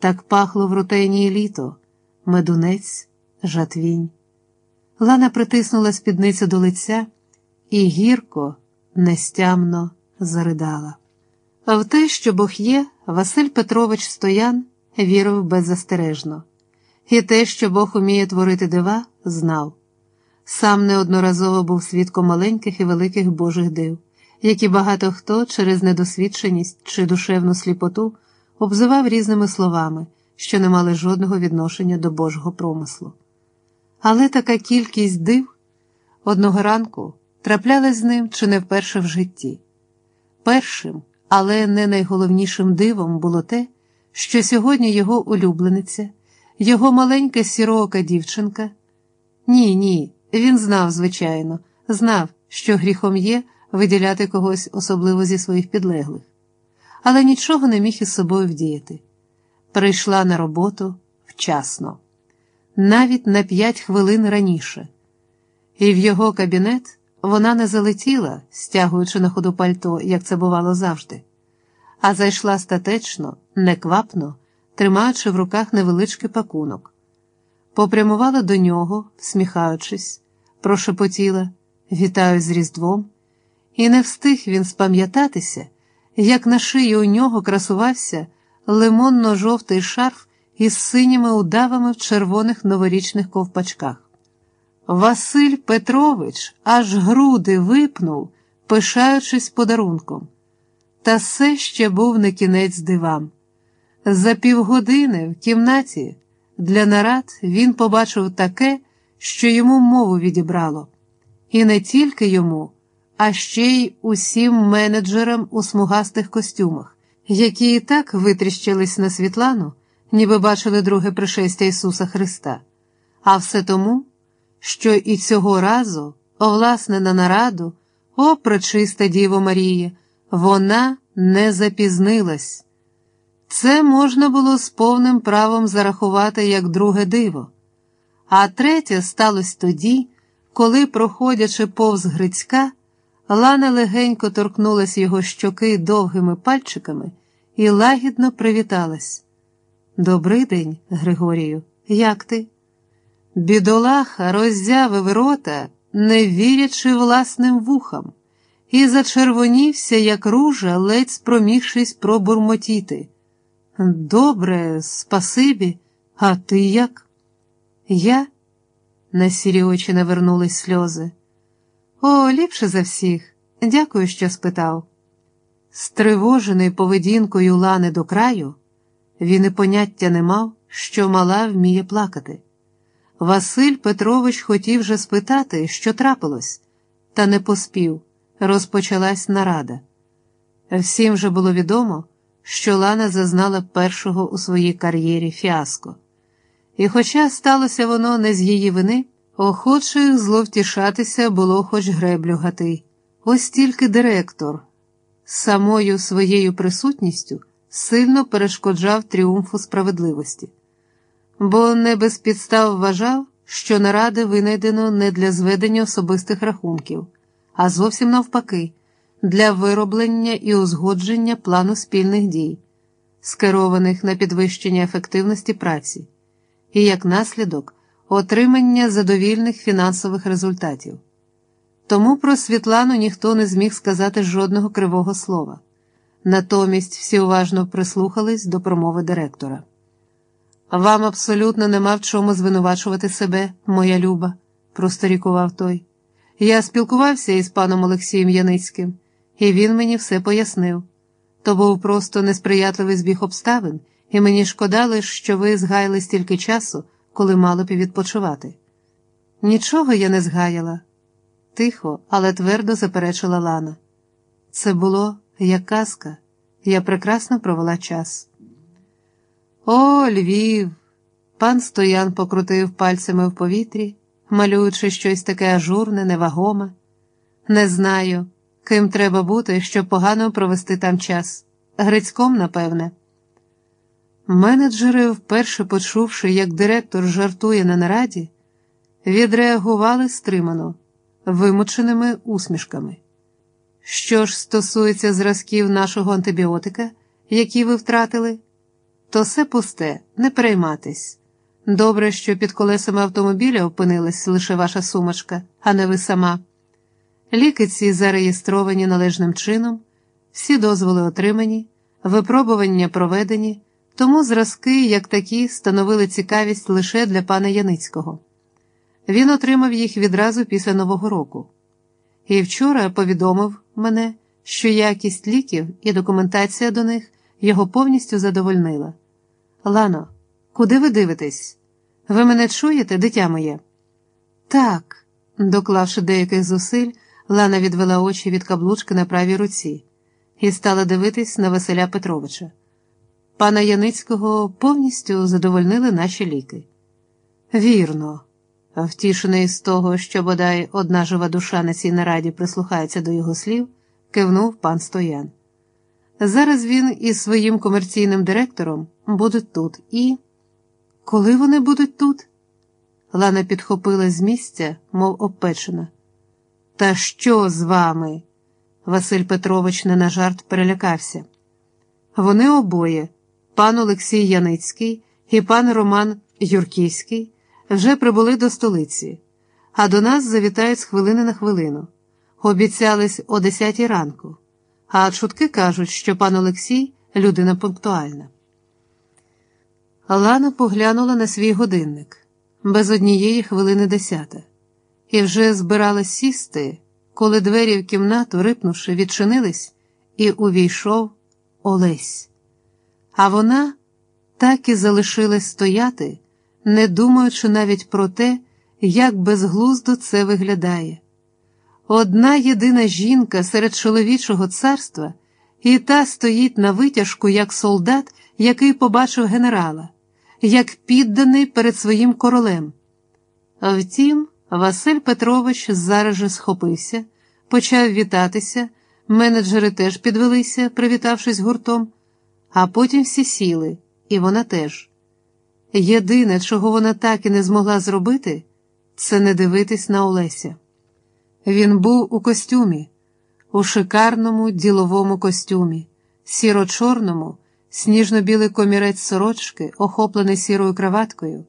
Так пахло в рутенії літо, медунець, жатвінь. Лана притиснула спідницю до лиця і гірко, нестямно заридала. А в те, що Бог є, Василь Петрович Стоян вірив беззастережно, і те, що Бог уміє творити дива, знав. Сам неодноразово був свідком маленьких і великих Божих див, які багато хто через недосвідченість чи душевну сліпоту обзивав різними словами, що не мали жодного відношення до Божого промислу. Але така кількість див одного ранку траплялась з ним чи не вперше в житті. Першим, але не найголовнішим дивом було те, що сьогодні його улюблениця, його маленька сірока дівчинка. Ні, ні, він знав, звичайно, знав, що гріхом є виділяти когось особливо зі своїх підлеглих, але нічого не міг із собою вдіяти. Прийшла на роботу вчасно, навіть на п'ять хвилин раніше, і в його кабінет вона не залетіла, стягуючи на ходу пальто, як це бувало завжди, а зайшла статечно, неквапно, тримаючи в руках невеличкий пакунок. Попрямувала до нього, всміхаючись, прошепотіла Вітаю з Різдвом, і не встиг він спам'ятатися, як на шиї у нього красувався лимонно-жовтий шарф із синіми удавами в червоних новорічних ковпачках. Василь Петрович аж груди випнув, пишаючись подарунком. Та все ще був не кінець дивам. За півгодини в кімнаті для нарад він побачив таке, що йому мову відібрало, і не тільки йому, а ще й усім менеджерам у смугастих костюмах, які і так витріщились на Світлану, ніби бачили друге пришестя Ісуса Христа, а все тому, що і цього разу, о, на нараду, о, пречиста Діво Марія, вона не запізнилась. Це можна було з повним правом зарахувати як друге диво. А третє сталося тоді, коли, проходячи повз Грицька, Лана легенько торкнулась його щоки довгими пальчиками і лагідно привіталась. Добрий день, Григорію, як ти? Бідолаха роззявив рота, не вірячи власним вухам, і зачервонівся, як ружа, ледь спромігшись пробурмотіти. Добре, спасибі, а ти як? Я? На сірі очі навернулись сльози. О, ліпше за всіх. Дякую, що спитав. Стривожений поведінкою Лани до краю, він і поняття не мав, що мала вміє плакати. Василь Петрович хотів же спитати, що трапилось, та не поспів, розпочалась нарада. Всім же було відомо, що Лана зазнала першого у своїй кар'єрі фіаско. І, хоча сталося воно не з її вини, охочих зловтішатися було хоч греблю гати. Ось тільки директор самою своєю присутністю сильно перешкоджав тріумфу справедливості, бо не без підстав вважав, що наради винайдено не для зведення особистих рахунків, а зовсім навпаки, для вироблення і узгодження плану спільних дій, скерованих на підвищення ефективності праці, і як наслідок отримання задовільних фінансових результатів. Тому про Світлану ніхто не зміг сказати жодного кривого слова. Натомість всі уважно прислухались до промови директора. Вам абсолютно нема в чому звинувачувати себе, моя люба, просторікував той. Я спілкувався із паном Олексієм Яницьким, і він мені все пояснив. То був просто несприятливий збіг обставин, і мені шкода лиш, що ви згаяли стільки часу, коли мало б відпочивати. Нічого я не згаяла тихо, але твердо заперечила Лана. Це було як казка, я прекрасно провела час. О, Львів! Пан Стоян покрутив пальцями в повітрі, малюючи щось таке ажурне, невагоме. Не знаю, ким треба бути, щоб погано провести там час. Грицьком, напевне. Менеджери, вперше почувши, як директор жартує на нараді, відреагували стримано вимученими усмішками. Що ж стосується зразків нашого антибіотика, які ви втратили, то все пусте, не перейматись. Добре, що під колесами автомобіля опинилась лише ваша сумочка, а не ви сама. Ліки ці зареєстровані належним чином, всі дозволи отримані, випробування проведені, тому зразки, як такі, становили цікавість лише для пана Яницького. Він отримав їх відразу після Нового року. І вчора повідомив мене, що якість ліків і документація до них його повністю задовольнила. Лано, куди ви дивитесь? Ви мене чуєте, дитя моє? Так, доклавши деяких зусиль, Лана відвела очі від каблучки на правій руці і стала дивитись на Василя Петровича. Пана Яницького повністю задовольнили наші ліки. Вірно, втішений з того, що бодай одна жива душа на цій нараді прислухається до його слів, кивнув пан Стоян. Зараз він із своїм комерційним директором будуть тут і. Коли вони будуть тут? Лана підхопила з місця, мов обпечена. Та що з вами? Василь Петрович не на жарт перелякався. Вони обоє, пан Олексій Яницький і пан Роман Юрківський, вже прибули до столиці, а до нас завітають з хвилини на хвилину. Обіцялись о десятій ранку, а чутки кажуть, що пан Олексій людина пунктуальна. Лана поглянула на свій годинник без однієї хвилини десята, і вже збиралась сісти, коли двері в кімнату, рипнувши, відчинились, і увійшов Олесь. А вона так і залишилась стояти, не думаючи навіть про те, як безглуздо це виглядає. Одна єдина жінка серед чоловічого царства, і та стоїть на витяжку, як солдат, який побачив генерала як підданий перед своїм королем. Втім, Василь Петрович зараз же схопився, почав вітатися, менеджери теж підвелися, привітавшись гуртом, а потім всі сіли, і вона теж. Єдине, чого вона так і не змогла зробити, це не дивитись на Олеся. Він був у костюмі, у шикарному діловому костюмі, сіро-чорному. Сніжно-білий комірець сорочки, охоплений сірою краваткою,